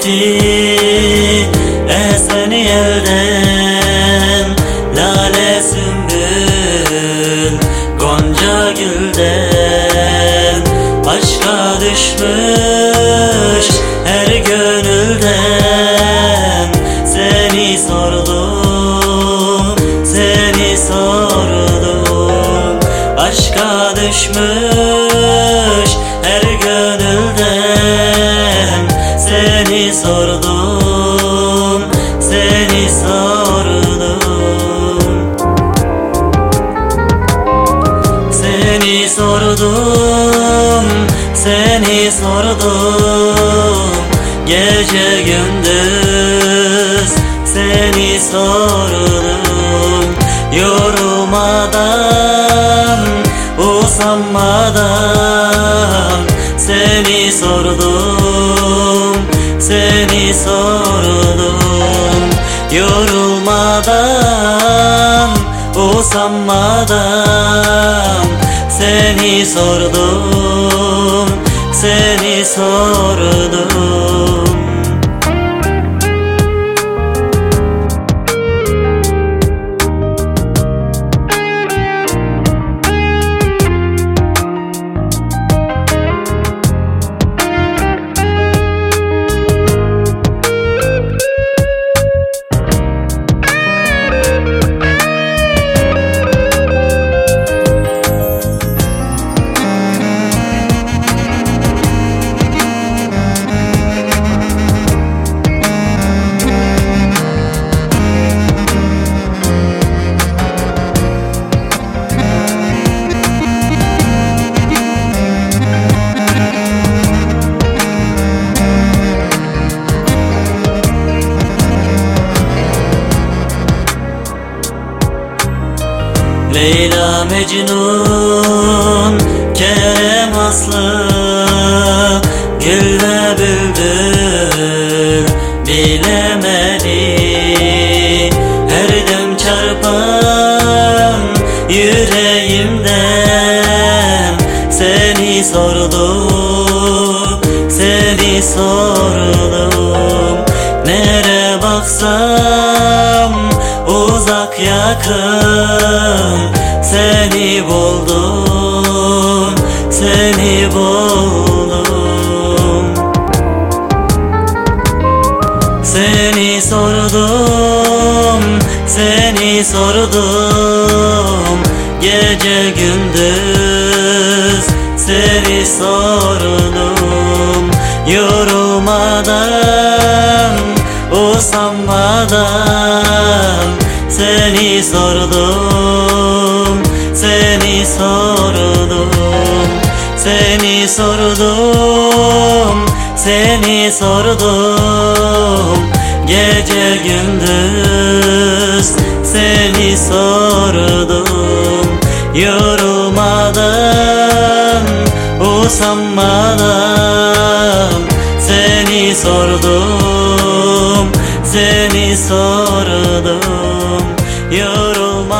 geçti Esen elden Lale sümbül Gonca gülden Aşka düşmüş her gönülden Seni sordum, seni sordum Aşka düşmüş sordum Seni sordum, seni sordum. Gece gündüz seni sordum Yorulmadan, usanmadan Seni sordum, seni sordum Yorulmadan, usanmadan Seni sordum, seni sordum Leyla Mecnun Kerem Aslı Gül bülbül Bilemedi Her dem çarpan Yüreğimden Seni sordum Seni sordum. Nere baksam uzak yakın. Seni buldum, seni buldum. Seni sordum, seni sordum. Gece gündüz seni sordum. Yorulmadan, Seni sordum, seni sordum Seni sordum, seni sordum. Gece gündüz seni sordum Yorulmadan, usanmadan Seni sordum, seni sordum Yorulmadan